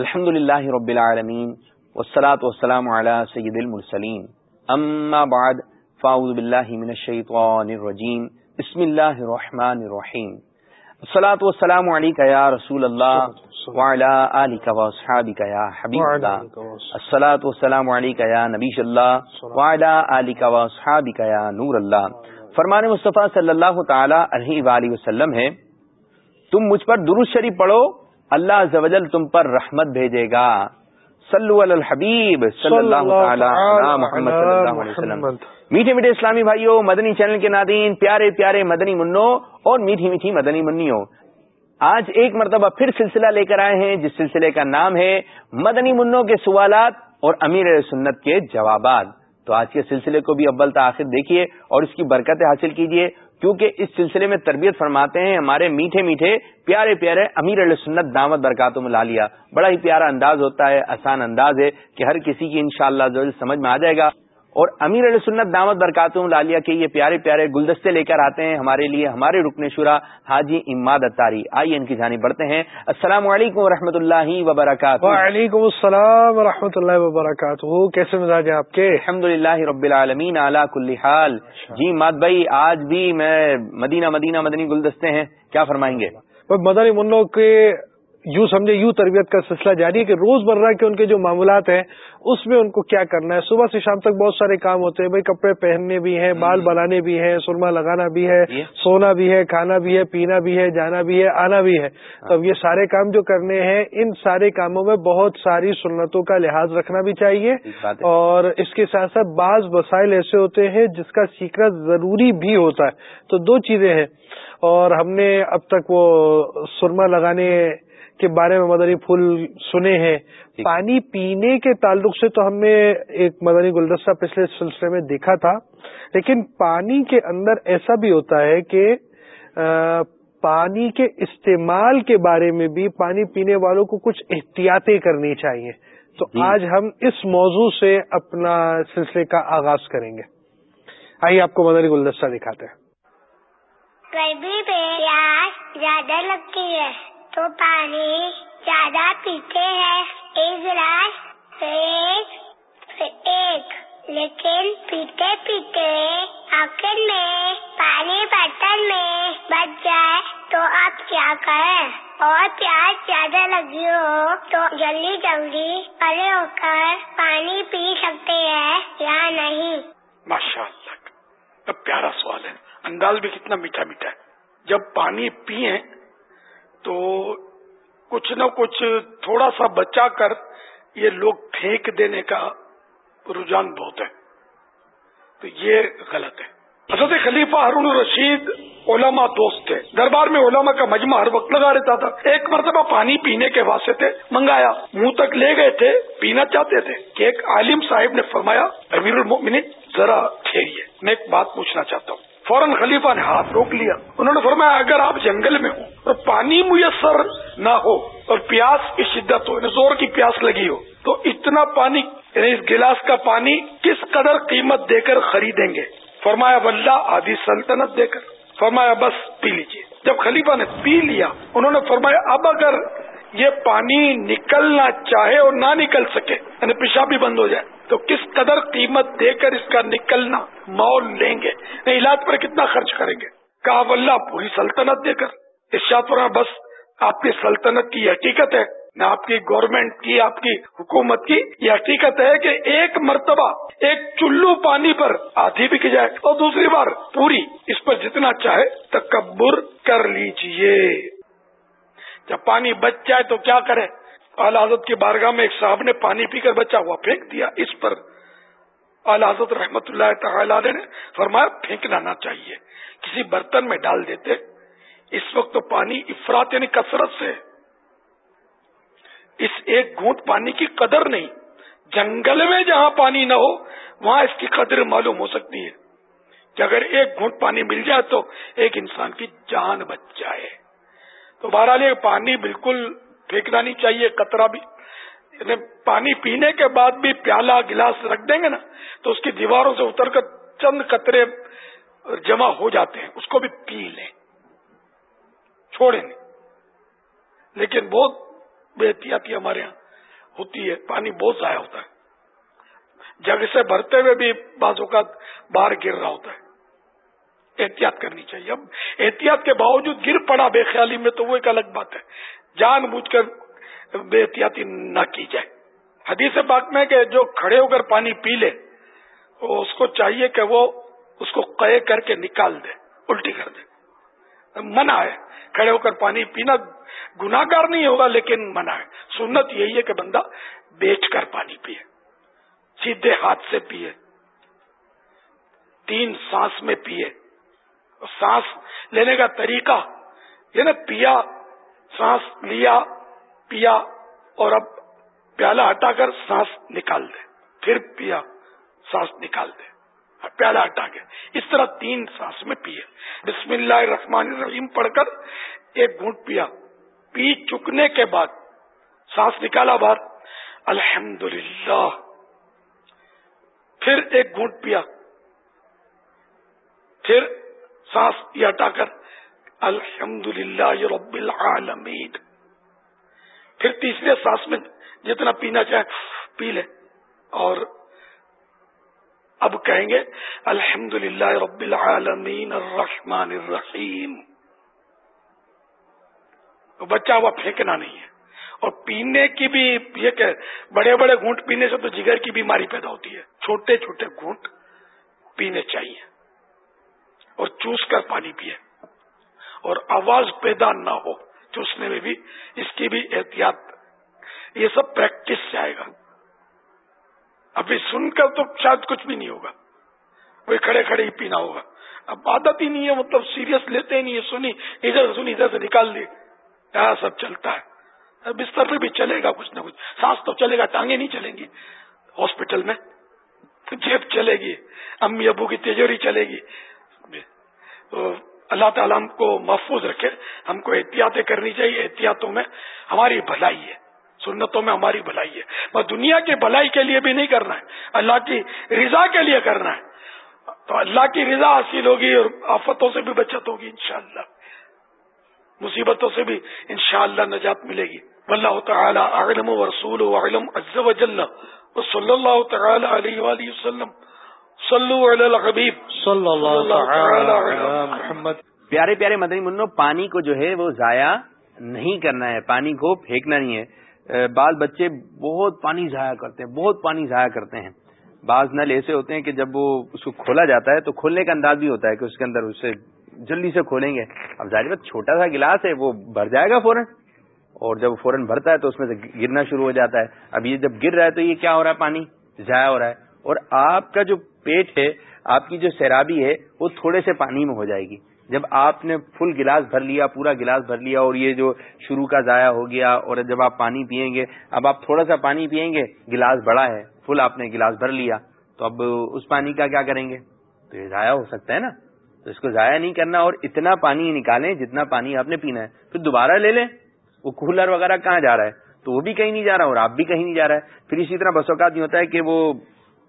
الحمد للہ رب العالمین والصلاة والسلام على سید المرسلین. اما بعد فاعوذ باللہ من الشیطان الرجیم. بسم اللہ الرحمن الرحیم. الصلاة والسلام علیکہ یا رسول اللہ وعلا آلکہ واصحابکہ یا حبیب اللہ الصلاة والسلام علیکہ یا نبی اللہ وعلا آلکہ واصحابکہ یا نور اللہ. فرمان مصطفیٰ صلی اللہ تعالی علیہ وآلہ وسلم ہے تم مجھ پر درست شریف پڑھو اللہ زوجل تم پر رحمت بھیجے گا۔ صلو علی الحبیب صلی اللہ تعالی محمد صلی اللہ علیہ وسلم۔ میٹھے میٹھے اسلامی بھائیوں مدنی چینل کے نادین پیارے پیارے مدنی منو اور میٹھی میٹھی مدنی منیوں۔ آج ایک مرتبہ پھر سلسلہ لے کر آئے ہیں جس سلسلے کا نام ہے مدنی منوں کے سوالات اور امیر سنت کے جوابات۔ تو آج کے سلسلے کو بھی اول تاخیر دیکھیے اور اس کی برکتیں حاصل کیجیے۔ کیونکہ اس سلسلے میں تربیت فرماتے ہیں، ہمارے میٹھے میٹھے، پیارے پیارے امیر علیہ سنت دامت برکات ملا بڑا ہی پیارا انداز ہوتا ہے، آسان انداز ہے کہ ہر کسی کی انشاءاللہ شاء سمجھ میں آ جائے گا۔ اور امیر علیہ سنت دامت برکاتم لالیہ کے یہ پیارے پیارے گلدستے لے کر آتے ہیں ہمارے لیے ہمارے رکن شورا حاجی اماد اتاری آئیے ان کی جانب بڑھتے ہیں۔ السلام علیکم و اللہ وبرکاتہ۔ وعلیکم السلام و اللہ وبرکاتہ۔ کیسے مزاج آپ کے؟ الحمد للہ رب العالمین اعلیٰ کل حال۔ جی ماد بھائی آج بھی میں مدینہ مدینہ مدنی گلدستے ہیں۔ کیا فرمائیں گے؟ مدنی منوں کے یوں سمجھے یوں تربیت کا سلسلہ جاری ہے کہ روز مرہ کے ان کے جو معاملات ہیں اس میں ان کو کیا کرنا ہے؟ صبح سے شام تک بہت سارے کام ہوتے ہیں بھائی کپڑے پہننے بھی ہیں بال بنانے بھی ہیں سرما لگانا بھی ہے سونا بھی ہے کھانا بھی ہے پینا بھی ہے جانا بھی ہے آنا بھی ہے۔ تو اب یہ سارے کام جو کرنے ہیں ان سارے کاموں میں بہت ساری سنتوں کا لحاظ رکھنا بھی چاہیے۔ اور اس کے ساتھ ساتھ بعض وسائل ایسے ہوتے ہیں جس کا سیکھنا ضروری بھی ہوتا ہے۔ تو دو چیزیں ہیں۔ اور ہم نے اب تک وہ سرما لگانے کے بارے میں مدنی پھول سنے ہیں۔ پانی پینے کے تعلق سے تو ہم نے ایک مدنی گلدستہ پچھلے سلسلے میں دیکھا تھا لیکن پانی کے اندر ایسا بھی ہوتا ہے کہ پانی کے استعمال کے بارے میں بھی پانی پینے والوں کو کچھ احتیاطیں کرنی چاہیے۔ تو جی۔ آج ہم اس موضوع سے اپنا سلسلے کا آغاز کریں گے۔ آئیے آپ کو مدنی گلدستہ دکھاتے ہیں۔ زیادہ لگتی ہے۔ تو پانی زیادہ پیتے ہیں۔ ایک گلاس ایک ایک، لیکن پیتے پیتے آخر میں پانی برتن میں بچ جائے تو آپ کیا کریں؟ اور پیاس زیادہ لگی ہو تو جلدی جلدی پڑے ہو کر پانی پی سکتے ہیں یا نہیں؟ ماشاء اللہ پیارا سوال ہے۔ انداز بھی کتنا میٹھا میٹھا ہے۔ جب پانی پیئے تو کچھ نہ کچھ تھوڑا سا بچا کر یہ لوگ پھینک دینے کا رجحان بہت ہے۔ تو یہ غلط ہے۔ حضرت خلیفہ ہارون رشید علماء دوست تھے۔ دربار میں علماء کا مجمع ہر وقت لگا رہتا تھا۔ ایک مرتبہ پانی پینے کے واسطے تھے، منگایا۔ منہ تک لے گئے تھے، پینا چاہتے تھے۔ کہ ایک عالم صاحب نے فرمایا، امیر المؤمنین، ذرا ٹھہریے میں ایک بات پوچھنا چاہتا ہوں۔ فوراً خلیفہ نے ہاتھ روک لیا۔ انہوں نے فرمایا، اگر آپ جنگل میں ہوں اور پانی میسر نہ ہو اور پیاس کی شدت ہو یعنی زور کی پیاس لگی ہو، تو اتنا پانی یعنی اس گلاس کا پانی کس قدر قیمت دے کر خریدیں گے؟ فرمایا ولہ آدھی سلطنت دے کر۔ فرمایا، بس پی لیجیے جب خلیفہ نے پی لیا، انہوں نے فرمایا، اب اگر یہ پانی نکلنا چاہے اور نہ نکل سکے یعنی پیشاب بھی بند ہو جائے۔ تو کس قدر قیمت دے کر اس کا نکلنا مول لیں گے؟ علاج پر کتنا خرچ کریں گے؟ کہا واللہ پوری سلطنت دے کر۔ ارشاد پر بس آپ کی سلطنت کی حقیقت ہے۔ نہ آپ کی گورنمنٹ کی، آپ کی حکومت کی یہ حقیقت ہے کہ ایک مرتبہ ایک چلو پانی پر آدھی بک جائے۔ اور دوسری بار پوری اس پر جتنا چاہے تکبر کر لیجیے۔ جب پانی بچ جائے تو کیا کرے اعلی حضرت کی بارگاہ میں ایک صاحب نے پانی پی کر بچا ہوا، پھینک دیا۔ اس پر اعلی حضرت رحمت اللہ تعالی نے فرمایا، پھینکنا نہ چاہیے، کسی برتن میں ڈال دیتے۔ اس وقت تو پانی افراد یعنی کثرت سے۔ اس ایک گھونٹ پانی کی قدر نہیں، جنگل میں جہاں پانی نہ ہو، وہاں اس کی قدر معلوم ہو سکتی ہے۔ کہ اگر ایک گھونٹ پانی مل جائے تو ایک انسان کی جان بچ جائے۔ تو بہرحال یہ پانی بالکل پھینکنا نہیں چاہیے کترا بھی۔ یعنی پانی پینے کے بعد بھی پیالہ گلاس رکھ دیں گے نا، تو اس کی دیواروں سے اتر کر چند قطرے جمع ہو جاتے ہیں، اس کو بھی پی لیں۔ چھوڑیں۔ نہیں لیکن بہت بے احتیاطی ہمارے یہاں ہوتی ہے، پانی بہت ضائع ہوتا ہے۔ جگ سے بھرتے ہوئے بھی بعض اوقات باہر گر رہا ہوتا ہے۔ احتیاط کرنی چاہیے۔ اب احتیاط کے باوجود گر پڑا بے خیالی میں، تو وہ ایک الگ بات ہے۔ جان بوجھ کر بے احتیاطی نہ کی جائے۔ حدیث پاک میں کہ جو کھڑے ہو کر پانی پی لے، اس کو چاہیے کہ وہ اس کو قے کر کے نکال دے، الٹی کر دے۔ منع ہے، کھڑے ہو کر پانی پینا گناگار نہیں ہوگا، لیکن منع ہے۔ سنت یہی ہے کہ بندہ بیچ کر پانی پیے، سیدھے ہاتھ سے پیے، تین سانس میں پیے۔ سانس لینے کا طریقہ، یہ نا پیا سانس لیا، پیا اور اب پیالہ ہٹا کر سانس نکال دے۔ پھر پیا، سانس نکال دے۔ پیالہ ہٹا کے۔ اس طرح تین سانس میں پیے۔ بسم اللہ الرحمن الرحیم پڑھ کر ایک گھونٹ پیا۔ پی چکنے کے بعد سانس نکالا بعد الحمد پھر ایک گھونٹ پیا۔ پھر سانس یہ ہٹا کر الحمد للہ رب العالمین۔ پھر تیسرے سانس میں جتنا پینا چاہے پی لے اور اب کہیں گے الحمد للہ رب العالمین الرحمن الرحیم۔ بچہ ہوا پھینکنا نہیں ہے۔ اور پینے کی بھی یہ کہ بڑے بڑے گھونٹ پینے سے تو جگر کی بیماری پیدا ہوتی ہے۔ چھوٹے چھوٹے گھونٹ پینے چاہیے۔ اور چوس کر پانی پیے اور آواز پیدا نہ ہو چوسنے میں بھی اس کی بھی احتیاط، یہ سب پریکٹس سے آئے گا۔ ابھی سن کر تو شاید کچھ بھی نہیں ہوگا۔ وہی کھڑے کھڑے ہی پینا ہوگا۔ اب عادت ہی نہیں ہے مطلب سیریس لیتے ہی نہیں ہے، سنی، ادھر سنی، ادھر سے نکال دی۔ ایسا سب چلتا ہے۔ بستر پہ بھی چلے گا کچھ نہ کچھ۔ سانس تو چلے گا، ٹانگیں نہیں چلیں گی۔ ہاسپٹل میں جیب چلے گی۔ امی ابو کی تیجوری چلے گی۔ اللہ تعالیٰ ہم کو محفوظ رکھے، ہم کو احتیاطیں کرنی چاہیے، احتیاطوں میں ہماری بھلائی ہے، سنتوں میں ہماری بھلائی ہے۔ بس دنیا کی بھلائی کے لیے بھی نہیں کرنا ہے، اللہ کی رضا کے لیے کرنا ہے۔ تو اللہ کی رضا حاصل ہوگی اور آفتوں سے بھی بچت ہوگی انشاءاللہ۔ مصیبتوں سے بھی انشاءاللہ نجات ملے گی۔ واللہ تعالی اعلم و رسول و علم عز و جل۔ و صلی اللہ تعالی علیہ وآلہ وسلم۔ صلو علی الحبیب. صلی اللہ تعالی محمد. پیارے پیارے مدنی منو پانی کو جو ہے وہ ضائع نہیں کرنا ہے پانی کو پھینکنا نہیں ہے۔ بال بچے بہت پانی ضائع کرتے ہیں بہت پانی ضائع کرتے ہیں۔ بعض نل ایسے ہوتے ہیں کہ جب وہ اس کو کھولا جاتا ہے تو کھولنے کا انداز بھی ہوتا ہے کہ اس کے اندر اسے جلدی سے کھولیں گے۔ اب ظاہر بات چھوٹا سا گلاس ہے وہ بھر جائے گا فوراً۔ اور جب فوراً بھرتا ہے تو اس میں سے گرنا شروع ہو جاتا ہے۔ اب یہ جب گر رہا ہے تو یہ کیا ہو رہا ہے؟ پانی ضائع ہو رہا ہے۔ اور آپ کا جو پیٹ ہے، آپ کی جو سیرابی ہے، وہ تھوڑے سے پانی میں ہو جائے گی۔ جب آپ نے فل گلاس بھر لیا، پورا گلاس بھر لیا اور یہ جو شروع کا ضائع ہو گیا اور جب آپ پانی پیئیں گے، اب آپ تھوڑا سا پانی پیئیں گے، گلاس بڑا ہے، فل آپ نے گلاس بھر لیا، تو اب اس پانی کا کیا کریں گے؟ تو یہ ضائع ہو سکتا ہے نا۔ تو اس کو ضائع نہیں کرنا اور اتنا پانی نکالیں جتنا پانی آپ نے پینا ہے۔ پھر دوبارہ لے لیں۔ وہ کولر وغیرہ کہاں جا رہا ہے؟ تو وہ بھی کہیں نہیں جا رہا اور آپ بھی کہیں نہیں جا رہا ہے۔ پھر اسی طرح بس اوقات ہوتا ہے کہ وہ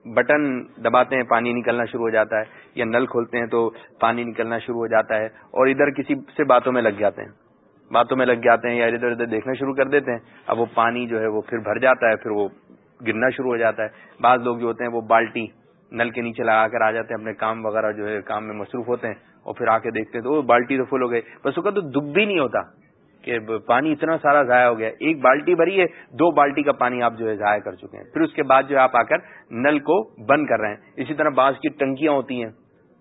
بٹن دباتے ہیں، پانی نکلنا شروع ہو جاتا ہے یا نل کھولتے ہیں تو پانی نکلنا شروع ہو جاتا ہے اور ادھر کسی سے باتوں میں لگ جاتے ہیں۔ باتوں میں لگ جاتے ہیں یا ادھر ادھر دیکھنا شروع کر دیتے ہیں، اب وہ پانی جو ہے وہ پھر بھر جاتا ہے، پھر وہ گرنا شروع ہو جاتا ہے۔ بعض لوگ جو ہوتے ہیں وہ بالٹی نل کے نیچے لگا کر آ جاتے ہیں، اپنے کام وغیرہ جو ہے کام میں مصروف ہوتے ہیں اور پھر آ کے دیکھتے ہیں تو وہ بالٹی تو فل ہو گئی۔ بس اس کا تو دکھ بھی نہیں ہوتا۔ کہ پانی اتنا سارا ضائع ہو گیا ایک بالٹی بھری ہے، دو بالٹی کا پانی آپ جو ہے ضائع کر چکے ہیں۔ پھر اس کے بعد جو ہے آپ آ کر نل کو بند کر رہے ہیں۔ اسی طرح بعض کی ٹنکیاں ہوتی ہیں،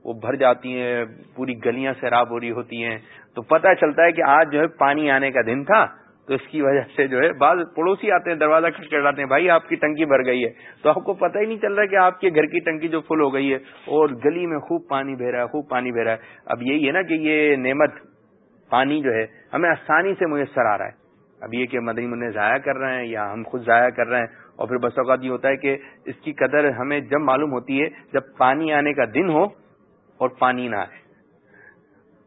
وہ بھر جاتی ہیں، پوری گلیاں سیراب ہو رہی ہوتی ہیں۔ تو پتہ چلتا ہے کہ آج جو ہے پانی آنے کا دن تھا، تو اس کی وجہ سے جو ہے بعض پڑوسی آتے ہیں، دروازہ کھٹکھٹاتے ہیں، بھائی آپ کی ٹنکی بھر گئی ہے۔ تو آپ کو پتہ ہی نہیں چل رہا کہ آپ کے گھر کی ٹنکی جو فل ہو گئی ہے اور گلی میں خوب پانی بہ رہا ہے، خوب پانی بہ رہا ہے۔ اب یہی ہے نا کہ یہ نعمت پانی جو ہے ہمیں آسانی سے میسر آ رہا ہے۔ اب یہ کہ مدنی منع ضائع کر رہے ہیں یا ہم خود ضائع کر رہے ہیں، اور پھر بس اوقات یہ ہوتا ہے کہ اس کی قدر ہمیں جب معلوم ہوتی ہے، جب پانی آنے کا دن ہو اور پانی نہ آئے۔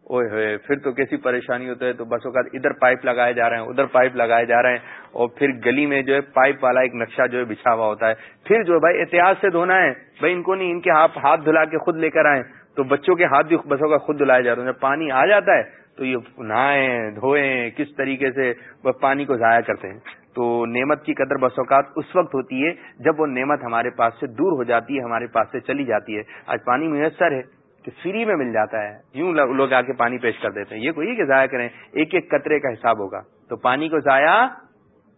ہوئے، پھر تو کیسی پریشانی ہوتا ہے، تو بس اوقات ادھر پائپ لگائے جا رہے ہیں، ادھر پائپ لگائے جا رہے ہیں، اور پھر گلی میں جو ہے پائپ والا ایک نقشہ جو ہے بچھا ہوا ہوتا ہے۔ پھر جو بھائی احتیاط سے دھونا ہے، بھائی ان کو نہیں، ان کے ہاتھ ہاتھ دھلا کے خود لے کر آئے تو بچوں کے ہاتھ بھی بسوں کا خود دھلائے جا رہے ہیں۔ جب پانی آ جاتا ہے تو یہ نہائیں دھوئیں کس طریقے سے وہ پانی کو ضائع کرتے ہیں۔ تو نعمت کی قدر بس اوقات اس وقت ہوتی ہے جب وہ نعمت ہمارے پاس سے دور ہو جاتی ہے ہمارے پاس سے چلی جاتی ہے۔ آج پانی میسر ہے کہ فری میں مل جاتا ہے۔ یوں لوگ آ کے پانی پیش کر دیتے ہیں۔ یہ کوئی کہ ضائع کریں ایک ایک قطرے کا حساب ہوگا۔ تو پانی کو ضائع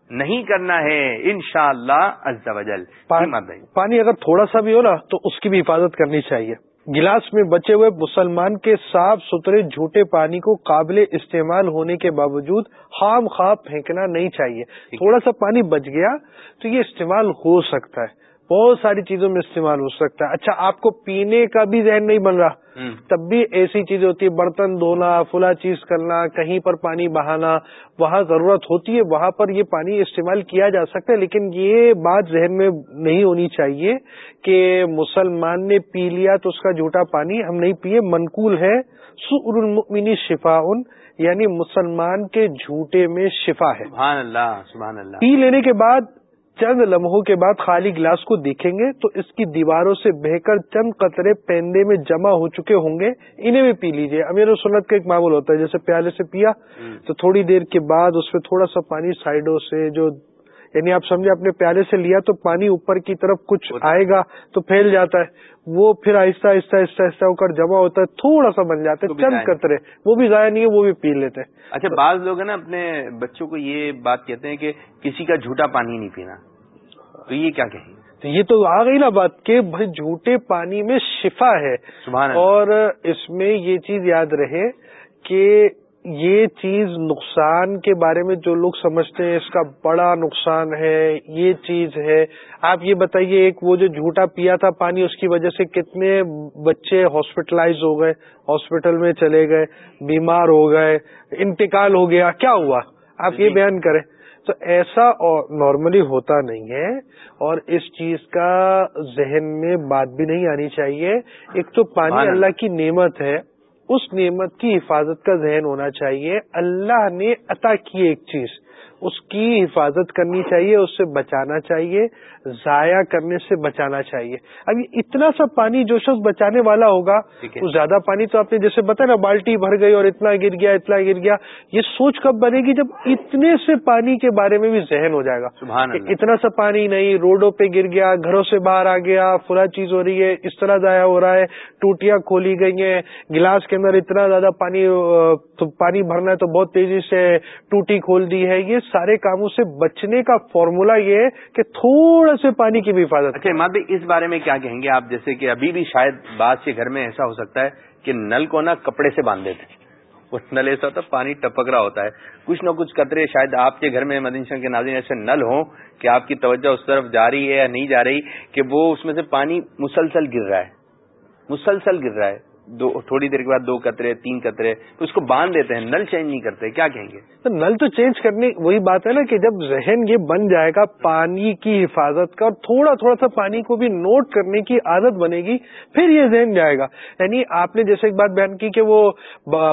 نہیں کرنا ہے ان شاء اللہ پانی اگر تھوڑا سا بھی ہو نا تو اس کی بھی حفاظت کرنی چاہیے۔ گلاس میں بچے ہوئے مسلمان کے صاف ستھرے جھوٹے پانی کو قابل استعمال ہونے کے باوجود خام خواب پھینکنا نہیں چاہیے۔ تھوڑا سا پانی بچ گیا تو یہ استعمال ہو سکتا ہے۔ بہت ساری چیزوں میں استعمال ہو سکتا ہے۔ اچھا آپ کو پینے کا بھی ذہن نہیں بن رہا۔ تب بھی ایسی چیز ہوتی ہے برتن دھونا فلا چیز کرنا کہیں پر پانی بہانا وہاں ضرورت ہوتی ہے وہاں پر یہ پانی استعمال کیا جا سکتا ہے لیکن یہ بات ذہن میں نہیں ہونی چاہیے کہ مسلمان نے پی لیا تو اس کا جھوٹا پانی ہم نہیں پیے۔ منقول ہے۔ سر المنی شفا یعنی مسلمان کے جھوٹے میں شفا ہے۔ سبحان اللہ سبحان اللہ۔ پی لینے کے بعد چند لمحوں کے بعد خالی گلاس کو دیکھیں گے تو اس کی دیواروں سے بہ کر چند قطرے پیندے میں جمع ہو چکے ہوں گے۔ انہیں بھی پی لیجیے امیر سنت کا ایک معمول ہوتا ہے جیسے پیالے سے پیا تو تھوڑی دیر کے بعد اس میں تھوڑا سا پانی سائڈوں سے جو یعنی آپ سمجھے اپنے پیالے سے لیا تو پانی اوپر کی طرف کچھ آئے گا تو پھیل جاتا ہے۔ وہ پھر آہستہ آہستہ آہستہ آہستہ ہو کر جمع ہوتا ہے تھوڑا سا بن جاتا ہے چند قطرے۔ وہ بھی ضائع نہیں ہے وہ بھی پی لیتے اچھا بعض لوگ ہیں نا اپنے بچوں کو یہ بات کہتے ہیں کہ کسی کا جھوٹا پانی نہیں پینا۔ تو یہ کیا کہیں؟ تو یہ تو آ گئی نا بات کہ بھائی جھوٹے پانی میں شفا ہے۔ اور اس میں یہ چیز یاد رہے کہ یہ چیز نقصان کے بارے میں جو لوگ سمجھتے ہیں اس کا بڑا نقصان ہے یہ چیز ہے۔ آپ یہ بتائیے ایک وہ جو جھوٹا پیا تھا پانی اس کی وجہ سے کتنے بچے ہاسپٹلائز ہو گئے ہاسپٹل میں چلے گئے بیمار ہو گئے انتقال ہو گیا کیا ہوا؟ آپ یہ جی۔ بیان کریں۔ تو ایسا نارملی ہوتا نہیں ہے اور اس چیز کا ذہن میں بات بھی نہیں آنی چاہیے۔ ایک تو پانی اللہ کی نعمت ہے اس نعمت کی حفاظت کا ذہن ہونا چاہیے۔ اللہ نے عطا کی ایک چیز۔ اس کی حفاظت کرنی چاہیے اس سے بچانا چاہیے ضائع کرنے سے بچانا چاہیے۔ اب اتنا سا پانی جو شخص بچانے والا ہوگا وہ زیادہ پانی تو آپ نے جیسے بتا نا بالٹی بھر گئی اور اتنا گر گیا اتنا گر گیا یہ سوچ کب بنے گی جب اتنے سے پانی کے بارے میں بھی ذہن ہو جائے گا؟ اتنا سا پانی نہیں روڈوں پہ گر گیا گھروں سے باہر آ گیا فلا چیز ہو رہی ہے اس طرح ضائع ہو رہا ہے ٹوٹیاں کھولی گئی ہیں گلاس کے اندر اتنا زیادہ پانی پانی بھرنا ہے تو بہت تیزی سے ٹوٹی کھول دی ہے۔ یہ سارے کاموں سے بچنے کا فارمولا یہ ہے کہ تھوڑا سے پانی کی بھی حفاظت اچھا ماں اس بارے میں کیا کہیں گے؟ آپ جیسے کہ ابھی بھی شاید بعض کے گھر میں ایسا ہو سکتا ہے کہ نل کو نا کپڑے سے باندھ دیتے وہ نل ایسا ہوتا ہے، پانی ٹپک رہا ہوتا ہے۔ کچھ نہ کچھ قطرے شاید آپ کے گھر میں مدنشن کے ناظرین ایسے نل ہوں کہ آپ کی توجہ اس طرف جا رہی ہے یا نہیں جا رہی کہ وہ اس میں سے پانی مسلسل گر رہا ہے۔ مسلسل گر رہا ہے۔ دو تھوڑی دیر کے بعد دو قطرے تین قطرے تو اس کو باندھ دیتے ہیں نل چینج نہیں کرتے کیا کہیں گے؟ تو نل تو چینج کرنے وہی بات ہے نا کہ جب ذہن یہ بن جائے گا پانی کی حفاظت کا اور تھوڑا تھوڑا سا پانی کو بھی نوٹ کرنے کی عادت بنے گی پھر یہ ذہن جائے گا۔ یعنی آپ نے جیسے ایک بات بیان کی کہ وہ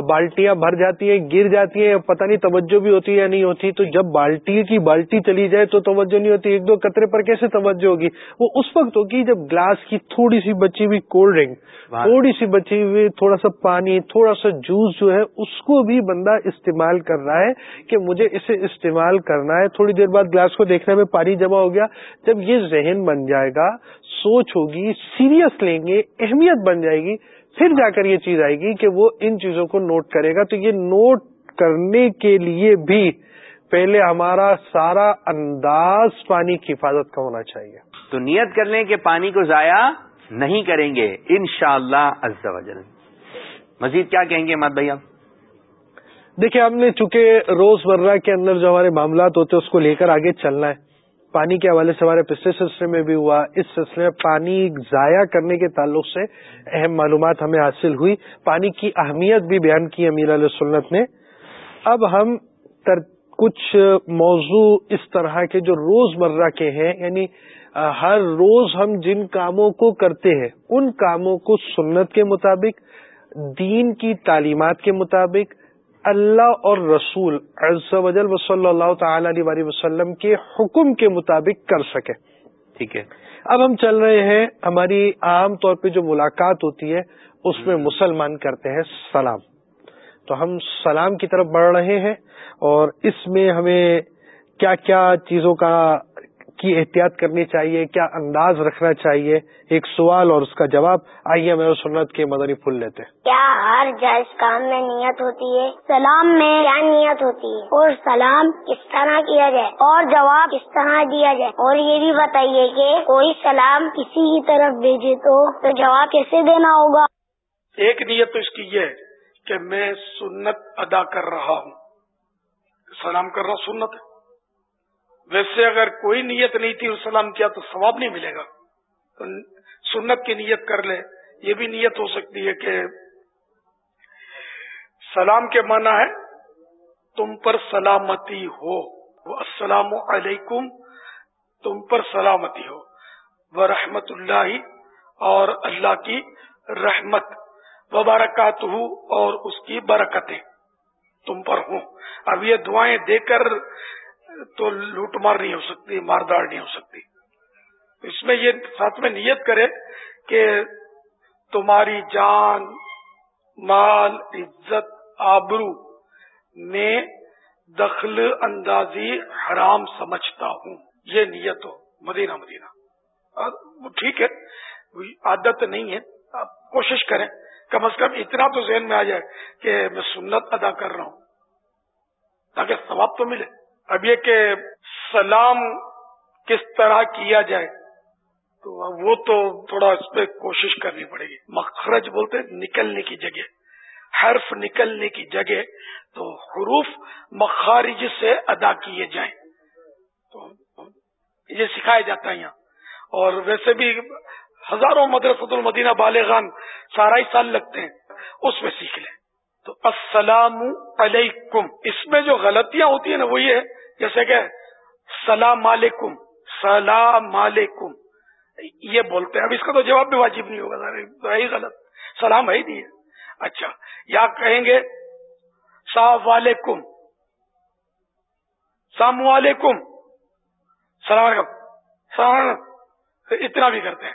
بالٹیاں بھر جاتی ہیں گر جاتی ہیں پتہ نہیں توجہ بھی ہوتی ہے یا نہیں ہوتی تو جب بالٹی کی بالٹی چلی جائے تو توجہ نہیں ہوتی ایک دو قطرے پر کیسے توجہ ہوگی؟ وہ اس وقت ہوگی جب گلاس کی تھوڑی سی بچی ہوئی کولڈ ڈرنک تھوڑی سی بچی ہوئی تھوڑا سا پانی، تھوڑا سا جوس جو ہے، اس کو بھی بندہ استعمال کر رہا ہے کہ مجھے اسے استعمال کرنا ہے۔ تھوڑی دیر بعد گلاس کو دیکھنے میں پانی جمع ہو گیا۔ جب یہ ذہن بن جائے گا، سوچ ہوگی، سیریس لیں گے، اہمیت بن جائے گی، پھر جا کر یہ چیز آئے گی کہ وہ ان چیزوں کو نوٹ کرے گا۔ تو یہ نوٹ کرنے کے لیے بھی پہلے ہمارا سارا انداز پانی کی حفاظت کا ہونا چاہیے۔ تو نیت کر لیں کہ پانی کو ضائع نہیں کریں گے ان شاء اللہ مزید کیا کہیں گے مت بھیا؟ دیکھیں، ہم نے چونکہ روز مرہ کے اندر جو ہمارے معاملات ہوتے ہیں، اس کو لے کر آگے چلنا ہے۔ پانی کے حوالے سے ہمارے پچھلے سلسلے میں بھی ہوا۔ اس سلسلے میں پانی ضائع کرنے کے تعلق سے اہم معلومات ہمیں حاصل ہوئی۔ پانی کی اہمیت بھی بیان کی، امیر علیہ سنت نے۔ اب ہم تر کچھ موضوع اس طرح کے جو روز مرہ کے ہیں یعنی ہر روز ہم جن کاموں کو کرتے ہیں ان کاموں کو سنت کے مطابق دین کی تعلیمات کے مطابق اللہ اور رسول عز و جل صلی اللہ تعالی علیہ وسلم کے حکم کے مطابق کر سکے ٹھیک ہے۔ اب ہم چل رہے ہیں ہماری عام طور پہ جو ملاقات ہوتی ہے اس میں مسلمان کرتے ہیں سلام۔ تو ہم سلام کی طرف بڑھ رہے ہیں اور اس میں ہمیں کیا کیا چیزوں کا کی احتیاط کرنی چاہیے کیا انداز رکھنا چاہیے؟ ایک سوال اور اس کا جواب آئیے میں سنت کے مدنی پھول لیتے کیا ہر جائز کام میں نیت ہوتی ہے؟ سلام میں کیا نیت ہوتی ہے؟ اور سلام کس طرح کیا جائے؟ اور جواب کس طرح دیا جائے؟ اور یہ بھی بتائیے کہ کوئی سلام کسی کی طرف بھیجے تو جواب کیسے دینا ہوگا؟ ایک نیت تو اس کی یہ ہے کہ میں سنت ادا کر رہا ہوں۔ سلام کر رہا سنت۔ ہے ویسے اگر کوئی نیت نہیں تھی اور سلام کیا تو ثواب نہیں ملے گا۔ تو سنت کی نیت کر لے۔ یہ بھی نیت ہو سکتی ہے کہ سلام کے معنی ہے تم پر سلامتی ہو۔ السلام علیکم، تم پر سلامتی ہو۔ وہ رحمت اللہ اور اللہ کی رحمت۔ وبرکات ہو اور اس کی برکتیں۔ تم پر ہوں۔ اب یہ دعائیں دے کر تو لوٹ مار نہیں ہو سکتی ماردار نہیں ہو سکتی۔ اس میں یہ ساتھ میں نیت کرے کہ تمہاری جان، مال، عزت، آبرو میں دخل اندازی حرام سمجھتا ہوں۔ یہ نیت ہو۔ مدینہ مدینہ۔ ٹھیک ہے عادت نہیں ہے۔ آپ کوشش کریں۔ کم از کم اتنا تو ذہن میں آ جائے کہ میں سنت ادا کر رہا ہوں تاکہ ثواب تو ملے۔ اب یہ کہ سلام کس طرح کیا جائے، تو وہ تو تھوڑا اس پہ کوشش کرنی پڑے گی۔ مخرج بولتے نکلنے کی جگہ، حرف نکلنے کی جگہ، تو حروف مخارج سے ادا کیے جائیں۔ تو یہ سکھایا جاتا ہے یہاں۔ اور ویسے بھی ہزاروں مدرسۃ المدینہ بالغان سارا ہی سال لگتے ہیں، اس میں سیکھ لیں۔ تو السلام علیکم۔ اس میں جو غلطیاں ہوتی ہیں نا وہ یہ جیسے کہ سلام علیکم سلام علیکم۔ یہ بولتے ہیں۔ اب اس کا تو جواب بھی واجب نہیں ہوگا تو ہے ہی غلط۔ سلام ہے ہی نہیں اچھا یا کہیں گے سلام علیکم۔ سلام علیکم۔ سلام علیکم۔ سلام اتنا بھی کرتے ہیں۔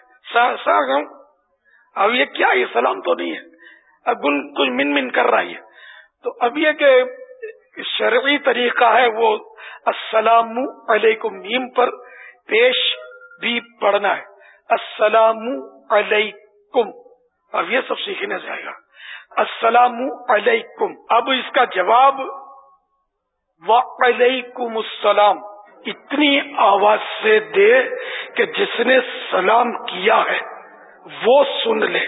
اب یہ کیا یہ سلام تو نہیں ہے۔ اب کچھ من من کر رہا ہے تو اب یہ کہ شرعی طریقہ ہے وہ السلام علیکم نیم پر پیش بھی پڑھنا ہے۔ السلام علیکم۔ اب یہ سب سیکھنے سے آئے گا۔ السلام علیکم۔ اب اس کا جواب وعلیکم السلام۔ اتنی آواز سے دے کہ جس نے سلام کیا ہے وہ سن لے۔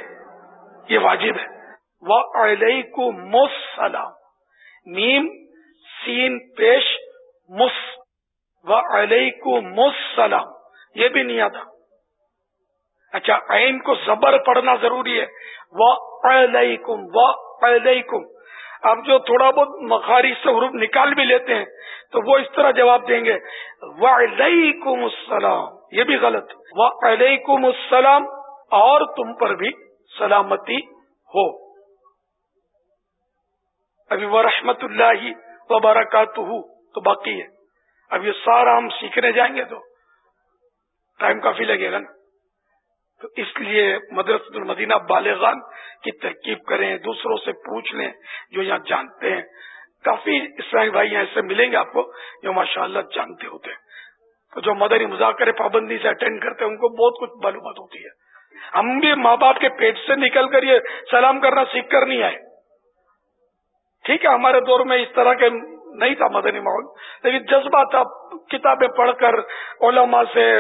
یہ واجب ہے۔ وعلیکم السلام. نیم سین، پیش، مس. و علیکم السلام. یہ بھی نہیں آتا. اچھا عین کو زبر پڑھنا ضروری ہے. وہ علیکم و علیکم اب جو تھوڑا بہت مخاری سے حروف نکال بھی لیتے ہیں، تو وہ اس طرح جواب دیں گے. وعلیکم السلام. یہ بھی غلط. وعلیکم السلام اور تم پر بھی سلامتی ہو. ابھی وہ رحمت اللہ وبرکاتہ تو باقی ہے۔ اب یہ سارا ہم سیکھنے جائیں گے تو ٹائم کافی لگے گا نا۔ تو اس لیے مدرسۃ المدینہ بالغان کی ترکیب کریں، دوسروں سے پوچھ لیں جو یہاں جانتے ہیں۔ کافی اسلامی بھائی ایسے ملیں گے آپ کو جو ماشاء اللہ جانتے ہوتے ہیں۔ تو جو مدری مذاکر پابندی سے اٹینڈ کرتے ہیں، ان کو بہت کچھ معلومات ہوتی ہے۔ ہم بھی ماں باپ کے پیٹ سے نکل کر یہ سلام کرنا سیکھ کر نہیں آئے۔ ٹھیک ہے، ہمارے دور میں اس طرح کے نہیں تھا مدنی ماحول، لیکن جذبہ تھا کتابیں پڑھ کر، علماء سے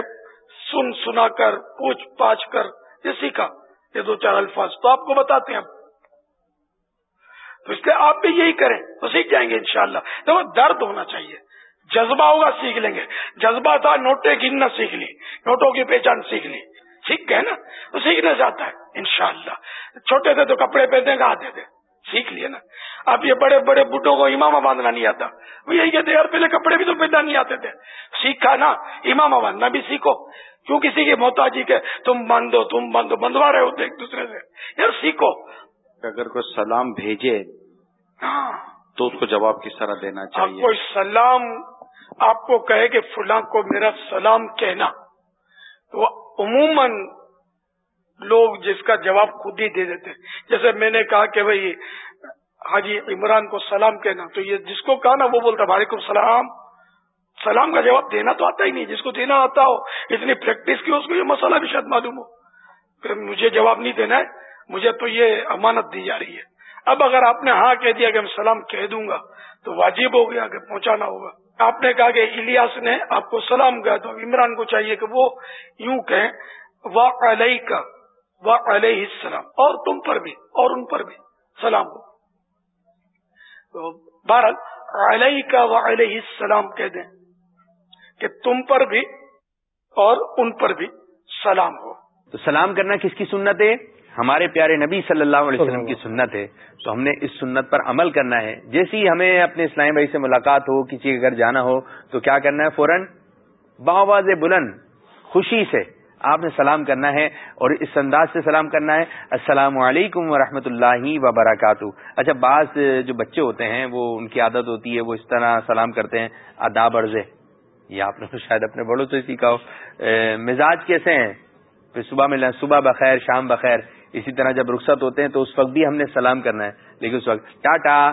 سن سنا کر، پوچھ پاچھ کر، یہ سیکھا، یہ دو چار الفاظ تو آپ کو بتاتے ہیں تو اس لیے آپ بھی یہی کریں، تو سیکھ جائیں گے انشاءاللہ۔ تو درد ہونا چاہیے۔ جذبہ ہوگا، سیکھ لیں گے۔ جذبہ تھا نوٹیں گننا سیکھ لی، نوٹوں کی پہچان سیکھ لی۔ سیکھ گئے نا، تو سیکھنا چاہتا ہے، انشاءاللہ۔ چھوٹے تھے تو کپڑے پہنتے کہاں آتے تھے سیکھ لیے نا۔ اب یہ بڑے بڑے بڈوں کو امامہ باندھنا نہیں آتا۔ وہ یہی کہتے یار پہلے کپڑے بھی تو پہننا نہیں آتے تھے۔ سیکھا نا امامہ باندھنا بھی سیکھو۔ کیوں کسی کی محتاجی کے تم باندھو تم باندھو بندوا رہے ہوتے ایک دوسرے سے۔ یار سیکھو۔ اگر کوئی سلام بھیجے ہاں۔ تو اس کو جواب کس طرح دینا چاہیے؟ کوئی سلام آپ کو کہے کہ فلاں کو میرا سلام کہنا۔ تو عموماً لوگ جس کا جواب خود ہی دے دیتے جیسے میں نے کہا کہ بھائی، حاجی عمران کو سلام کہنا، تو یہ جس کو کہا نا، وہ بولتا وعلیکم السلام۔ سلام کا جواب دینا تو آتا ہی نہیں، جس کو دینا آتا ہو، اتنی پریکٹس کی، اس کو یہ مسئلہ بھی شاید معلوم ہو۔ پھر مجھے جواب نہیں دینا ہے، مجھے تو یہ امانت دی جا رہی ہے۔ اب اگر آپ نے ہاں کہہ دیا کہ میں سلام کہہ دوں گا، تو واجب ہو گیا کہ پہنچانا ہوگا۔ آپ نے کہا کہ الیاس نے آپ کو سلام کہا، تو عمران کو چاہیے کہ وہ یوں کہیں وا علیہ کا وا علیہ السلام، اور تم پر بھی، اور ان پر بھی، سلام ہو۔ بہرحال علیہ کا و علیہ السلام کہہ دیں کہ تم پر بھی اور ان پر بھی سلام ہو۔ تو سلام کرنا کس کی سنت ہے؟ ہمارے پیارے نبی صلی اللہ علیہ وسلم کی سنت ہے۔ تو ہم نے اس سنت پر عمل کرنا ہے۔ جیسی ہمیں اپنے اسلامی بھائی سے ملاقات ہو، کسی کے گھر جانا ہو، تو کیا کرنا ہے؟ فوراً باواز بلند، خوشی سے آپ نے سلام کرنا ہے اور اس انداز سے سلام کرنا ہے۔ السلام علیکم ورحمۃ اللہ وبرکاتہ۔ اچھا بعض جو بچے ہوتے ہیں، وہ ان کی عادت ہوتی ہے، وہ اس طرح سلام کرتے ہیں، آداب عرضے۔ یہ آپ نے شاید اپنے بڑوں سے سیکھا ہو۔ مزاج کیسے ہیں؟ پھر صبح میں صبح بخیر، شام بخیر، اسی طرح جب رخصت ہوتے ہیں تو اس وقت بھی ہم نے سلام کرنا ہے۔ لیکن اس وقت ٹاٹا،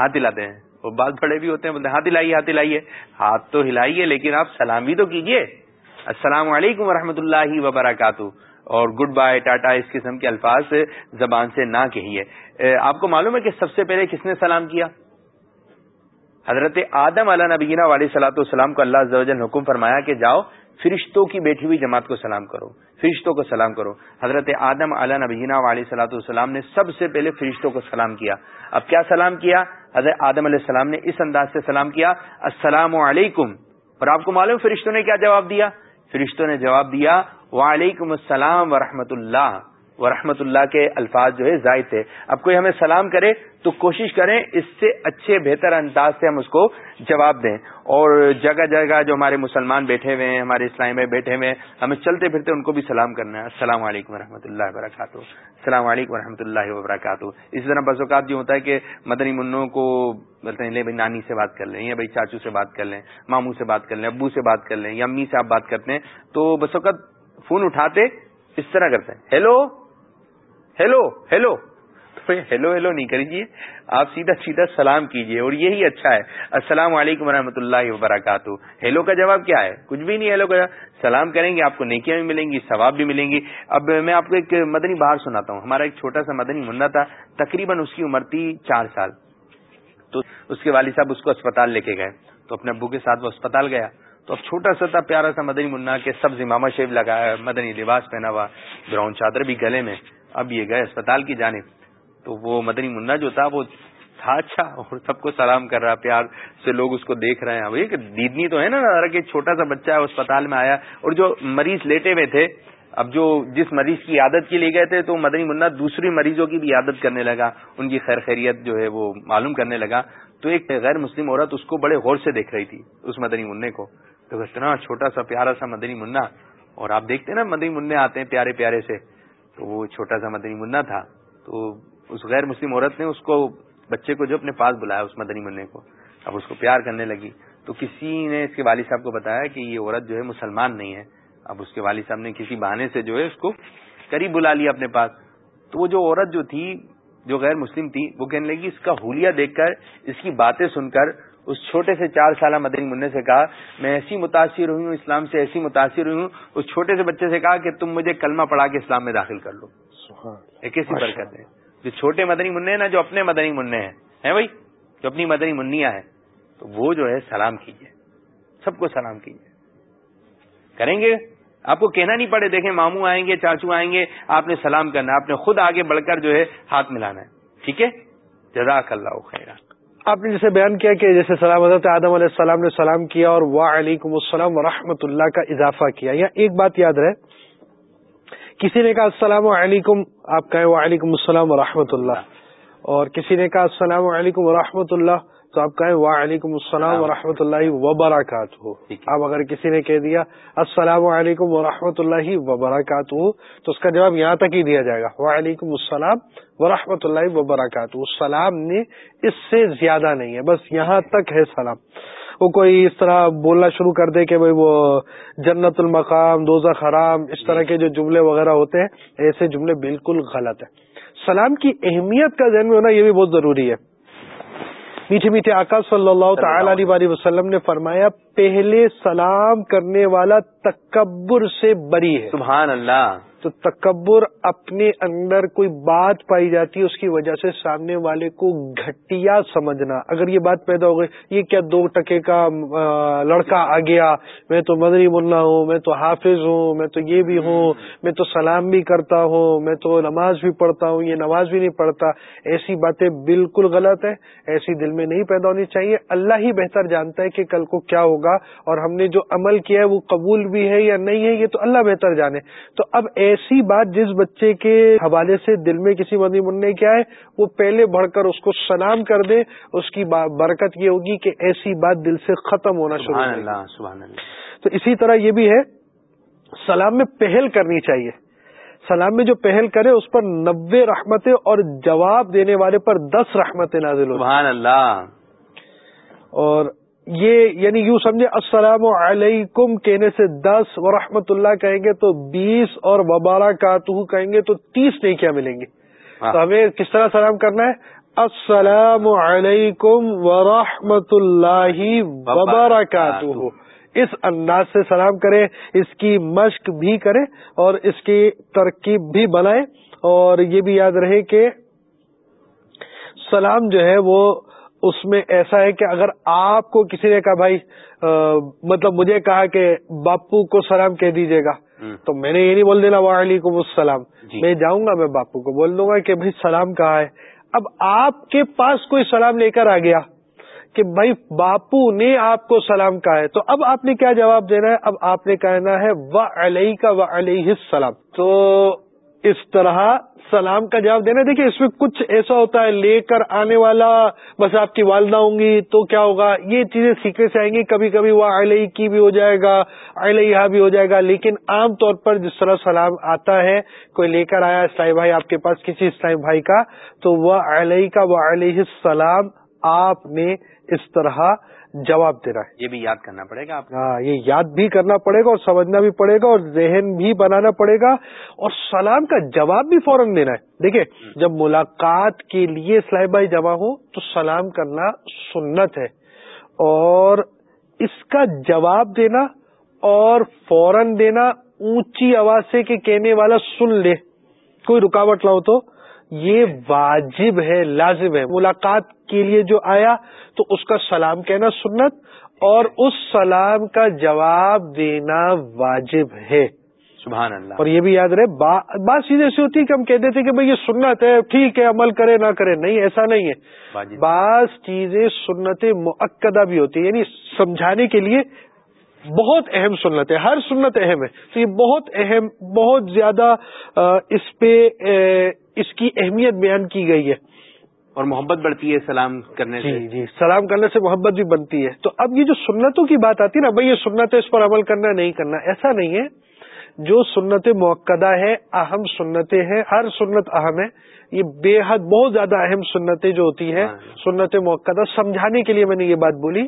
ہاتھ ہلاتے ہیں۔ وہ بعض بڑے بھی ہوتے ہیں، بولتے ہیں، ہاتھ ہلائیے ہاتھ ہلائیے۔ ہاتھ تو ہلائیے، لیکن آپ سلام بھی تو کیجیے السلام علیکم ورحمۃ اللہ وبرکاتہ۔ اور گڈ بائے، ٹاٹا، اس قسم کے الفاظ زبان سے نہ کہیے۔ آپ کو معلوم ہے کہ سب سے پہلے کس نے سلام کیا؟ حضرت آدم علیہ نبینہ علیہ صلاح والسلام کو اللہ نے حکم فرمایا کہ جاؤ، فرشتوں کی بیٹھی ہوئی جماعت کو سلام کرو۔ فرشتوں کو سلام کرو۔ حضرت آدم علیہ نبینہ علیہ صلاح والسلام نے سب سے پہلے فرشتوں کو سلام کیا۔ اب کیا سلام کیا؟ حضرت آدم علیہ السلام نے اس انداز سے سلام کیا۔ السلام علیکم۔ اور آپ کو معلوم فرشتوں نے کیا جواب دیا؟ فرشتوں نے جواب دیا وعلیکم السلام ورحمۃ اللہ۔ ورحمۃ اللہ کے الفاظ جو ہے زائد تھے۔ اب کوئی ہمیں سلام کرے تو کوشش کریں اس سے اچھے بہتر انداز سے ہم اس کو جواب دیں۔ اور جگہ جگہ جو ہمارے مسلمان بیٹھے ہوئے ہیں، ہمارے اسلامی میں بیٹھے ہوئے ہیں، ہمیں چلتے پھرتے ان کو بھی سلام کرنا ہے۔ السلام علیکم و رحمۃ اللہ وبرکاتہ۔ السلام علیکم و رحمۃ اللہ وبرکاتہ۔ اسی طرح بس اوقات جو ہوتا ہے کہ مدنی منوں کو بولتے ہیں، لے بھائی نانی سے بات کر لیں یا بھائی چاچو سے بات کر لیں، ماموں سے بات کر لیں، ابو سے بات کر لیں یا امی سے آپ بات کرتے ہیں تو بس اوقات فون اٹھاتے اس طرح کرتے ہیں۔ Hello? Hello hello hello hello نہیں کریجیے آپ سیدھا سیدھا سلام کیجیے اور یہی اچھا ہے۔ السلام علیکم ورحمۃ اللہ وبرکاتہ۔ ہیلو کا جواب کیا ہے؟ کچھ بھی نہیں ہیلو کا سلام کریں گے، آپ کو نیکیاں بھی ملیں گی، ثواب بھی ملیں گی۔ اب میں آپ کو ایک مدنی باہر سناتا ہوں۔ ہمارا ایک چھوٹا سا مدنی منہ تھا۔ تقریباً اس کی عمر تھی چار سال۔ تو اس کے والد صاحب اس کو اسپتال لے کے گئے۔ تو اپنے ابو کے ساتھ وہ اسپتال گیا۔ تو اب چھوٹا سا تھا، پیارا سا مدنی منا کے سب امامہ شیف لگایا، مدنی لباس پہنا ہوا، براؤن چادر بھی گلے میں۔ اب یہ گئے اسپتال کی جانب۔ تو وہ مدنی منا جو تھا وہ تھا اچھا اور سب کو سلام کر رہا، پیار سے لوگ اس کو دیکھ رہے ہیں۔ کہ دیدنی تو ہے نا کہ چھوٹا سا بچہ ہے، اسپتال میں آیا اور جو مریض لیٹے ہوئے تھے، اب جو جس مریض کی عادت کے لیے گئے تھے، تو مدنی منا دوسری مریضوں کی بھی عادت کرنے لگا۔ ان کی خیر خیریت جو ہے وہ معلوم کرنے لگا۔ تو ایک غیر مسلم عورت اس کو بڑے غور سے دیکھ رہی تھی، اس مدنی منع کو۔ تو اتنا چھوٹا سا پیارا سا مدنی منا اور آپ دیکھتے نا، مدنی منع آتے ہیں پیارے پیارے سے۔ تو وہ چھوٹا سا مدنی منا تھا، تو اس غیر مسلم عورت نے اس کو، بچے کو جو اپنے پاس بلایا اس مدنی منع کو، اب اس کو پیار کرنے لگی۔ تو کسی نے اس کے والد صاحب کو بتایا کہ یہ عورت جو ہے مسلمان نہیں ہے۔ اب اس کے والد صاحب نے کسی بہانے سے جو ہے اس کو قریب بلا لیا اپنے پاس۔ تو وہ جو عورت جو تھی، جو غیر مسلم تھی، وہ کہنے لگی اس کا حلیہ دیکھ کر، اس کی باتیں سن کر اس چھوٹے سے چار سالہ مدنی منع سے کہا میں ایسی متاثر ہوئی ہوں اسلام سے ایسی متاثر ہوئی ہوں اس چھوٹے سے بچے سے کہا کہ تم مجھے کلمہ پڑھا کے اسلام میں داخل کر لو۔ ایک ایسی برکت ہے۔ جو چھوٹے مدنی منع نا جو اپنے مدنی منع ہیں۔ بھائی؟ جو اپنی مدنی منیا ہے تو وہ جو ہے سلام کیجیے سب کو سلام کیجیے کریں گے؟ آپ کو کہنا نہیں پڑے دیکھیں ماموں آئیں گے چاچو آئیں گے آپ نے سلام کرنا آپ نے خود آگے بڑھ کر جو ہے ہاتھ ملانا ہے۔ ٹھیک ہے؟ جزاک اللہ خیر آپ نے جیسے بیان کیا کہ جیسے سلام حضرت آدم علیہ السلام نے سلام کیا اور وعلیکم السلام ورحمۃ اللہ کا اضافہ کیا۔ یا ایک بات یاد رہے۔ کسی نے کہا السلام علیکم، آپ کہیں وعلیکم السلام ورحمۃ اللہ۔ اور کسی نے کہا السلام علیکم ورحمۃ اللہ تو آپ کہیں وعلیکم السلام ورحمۃ اللہ وبرکاتہ۔ اب اگر کسی نے کہہ دیا السلام علیکم ورحمۃ اللہ وبرکاتہ تو اس کا جواب یہاں تک ہی دیا جائے گا۔ وعلیکم السلام ورحمۃ اللہ وبرکاتہ سلام نے اس سے زیادہ نہیں ہے بس یہاں تک ہے سلام۔ وہ کوئی اس طرح بولنا شروع کر دے کہ بھائی وہ جنت المقام دوزہ خرام اس طرح کے جو جملے وغیرہ ہوتے ہیں ایسے جملے بالکل غلط ہیں۔ سلام کی اہمیت کا ذہن میں ہونا یہ بھی بہت ضروری ہے۔ میٹھے میٹھے آقا صلی اللہ تعالی علیہ وسلم نے فرمایا پہلے سلام کرنے والا تکبر سے بری ہے۔ سبحان اللہ۔ تو تکبر اپنے اندر کوئی بات پائی جاتی ہے، اس کی وجہ سے سامنے والے کو گھٹیا سمجھنا۔ اگر یہ بات پیدا ہو گئی، یہ کیا دو ٹکے کا لڑکا آ گیا، میں تو مدنی ملا ہوں، میں تو حافظ ہوں، میں تو یہ بھی ہوں، میں تو سلام بھی کرتا ہوں، میں تو نماز بھی پڑھتا ہوں، یہ نماز بھی نہیں پڑھتا۔ ایسی باتیں بالکل غلط ہے ایسی دل میں نہیں پیدا ہونی چاہیے۔ اللہ ہی بہتر جانتا ہے کہ کل کو کیا ہوگا، اور ہم نے جو عمل کیا ہے، وہ قبول بھی ہے یا نہیں ہے، یہ تو اللہ بہتر جانے۔ تو اب ایسی بات جس بچے کے حوالے سے دل میں کسی مدنی من نے کیا ہے وہ پہلے بڑھ کر اس کو سلام کر دے اس کی برکت یہ ہوگی کہ ایسی بات دل سے ختم ہونا شروع سبحان اللہ سبحان اللہ۔ تو اسی طرح یہ بھی ہے سلام میں پہل کرنی چاہیے۔ سلام میں جو پہل کرے اس پر نبے رحمتیں اور جواب دینے والے پر دس رحمتیں نازل ہو سبحان اللہ۔ اور یہ یعنی یوں سمجھے السلام علیکم کہنے سے دس و رحمت اللہ کہیں گے تو بیس اور وبارہ کاتو کہیں گے تو تیس نہیں کیا ملیں گے ہاں۔ تو ہمیں کس طرح سلام کرنا ہے؟ السلام علیکم ورحمۃ اللہ وبرکاتہ۔ اس انداز سے سلام کریں اس کی مشق بھی کریں اور اس کی ترکیب بھی بنائیں۔ اور یہ بھی یاد رہے کہ سلام جو ہے وہ اس میں ایسا ہے کہ اگر آپ کو کسی نے کہا بھائی مطلب مجھے کہا کہ باپو کو سلام کہہ دیجیے گا تو میں نے یہ نہیں بول دینا وعلیکم السلام۔ جی۔ میں جاؤں گا میں باپو کو بول دوں گا کہ بھائی سلام کہا ہے؟ اب آپ کے پاس کوئی سلام لے کر آ گیا کہ بھائی باپو نے آپ کو سلام کہا ہے تو اب آپ نے کیا جواب دینا ہے؟ اب آپ نے کہنا ہے و علیہ کا و علیہ السلام۔ تو اس طرح سلام کا جواب دینا. دیکھیے، اس میں کچھ ایسا ہوتا ہے، لے کر آنے والا، بس آپ کی والدہ ہوں گی تو کیا ہوگا؟ یہ چیزیں سیکھنے سے آئیں گی کبھی کبھی وہ علیہ کی بھی ہو جائے گا علیہ بھی ہو جائے گا، لیکن عام طور پر جس طرح سلام آتا ہے، کوئی لے کر آیا اسلائی بھائی آپ کے پاس، کسی اسلائی بھائی کا، تو وہ علیہ کا وہ علیہ السلام آپ نے اس طرح جواب دینا ہے۔ یہ بھی یاد کرنا پڑے گا ہاں یہ یاد بھی کرنا پڑے گا اور سمجھنا بھی پڑے گا اور ذہن بھی بنانا پڑے گا اور سلام کا جواب بھی فوراً دینا ہے۔ دیکھیں جب ملاقات کے لیے صلاح بھائی جمع ہو تو سلام کرنا سنت ہے اور اس کا جواب دینا اور فوراً دینا اونچی آواز سے کہ کہنے والا سن لے۔ کوئی رکاوٹ نہ ہو تو۔ یہ واجب ہے لازم ہے۔ ملاقات کے لیے جو آیا تو اس کا سلام کہنا سنت اور اس سلام کا جواب دینا واجب ہے۔ سبحان اللہ۔ اور یہ بھی یاد رہے بات چیزیں ایسی ہوتی ہے کہ ہم کہتے تھے کہ بھائی یہ سنت ہے ٹھیک ہے عمل کرے نہ کرے نہیں ایسا نہیں ہے۔ بعض چیزیں سنت معقدہ بھی ہوتی ہے یعنی سمجھانے کے لیے بہت اہم سنت ہے ہر سنت اہم ہے۔ تو یہ بہت اہم بہت زیادہ اس پہ اس کی اہمیت بیان کی گئی ہے۔ اور محبت بڑھتی ہے سلام کرنے جی جی سلام کرنے سے محبت بھی بنتی ہے۔ تو اب یہ جو سنتوں کی بات آتی ہے نا بھائی یہ سنت ہے اس پر عمل کرنا نہیں کرنا ایسا نہیں ہے۔ جو سنت موقع ہے اہم سنتیں ہیں ہر سنت اہم ہے۔ یہ بے حد بہت زیادہ اہم سنتیں جو ہوتی ہے ہاں۔ سنت موقع سمجھانے کے لیے میں نے یہ بات بولی۔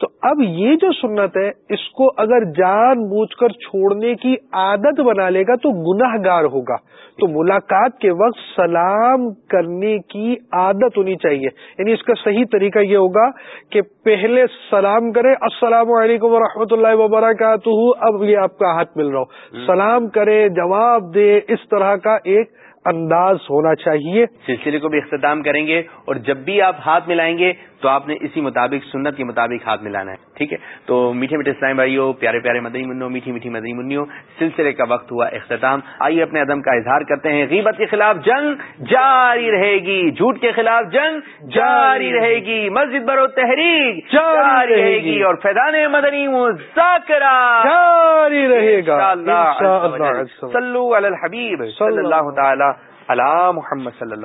تو اب یہ جو سنت ہے اس کو اگر جان بوجھ کر چھوڑنے کی عادت بنا لے گا تو گناہ گار ہوگا۔ تو ملاقات کے وقت سلام کرنے کی عادت ہونی چاہیے۔ یعنی اس کا صحیح طریقہ یہ ہوگا کہ پہلے سلام کرے السلام علیکم و اللہ وبرکاتہ اب یہ آپ کا ہاتھ مل رہا ہو۔ سلام کرے جواب دے اس طرح کا ایک انداز ہونا چاہیے۔ سلسلے کو بھی اختتام کریں گے اور جب بھی آپ ہاتھ ملائیں گے تو آپ نے اسی مطابق سنت کے مطابق ہاتھ ملانا ہے ٹھیک ہے؟ تو میٹھے میٹھے اسلام بھائیوں پیارے پیارے مدنی منو میٹھی میٹھی مدنی منو سلسلے کا وقت ہوا اختتام۔ آئیے اپنے عدم کا اظہار کرتے ہیں۔ غیبت کے خلاف جنگ جاری رہے گی۔ جھوٹ کے خلاف جنگ جاری رہے گی۔ مسجد برو تحریک جاری رہے گی۔ اور فیضان مدنی مذاکرہ جاری رہے گا۔ صلو علی الحبیب صلی اللہ تعالی علی محمد صلی اللہ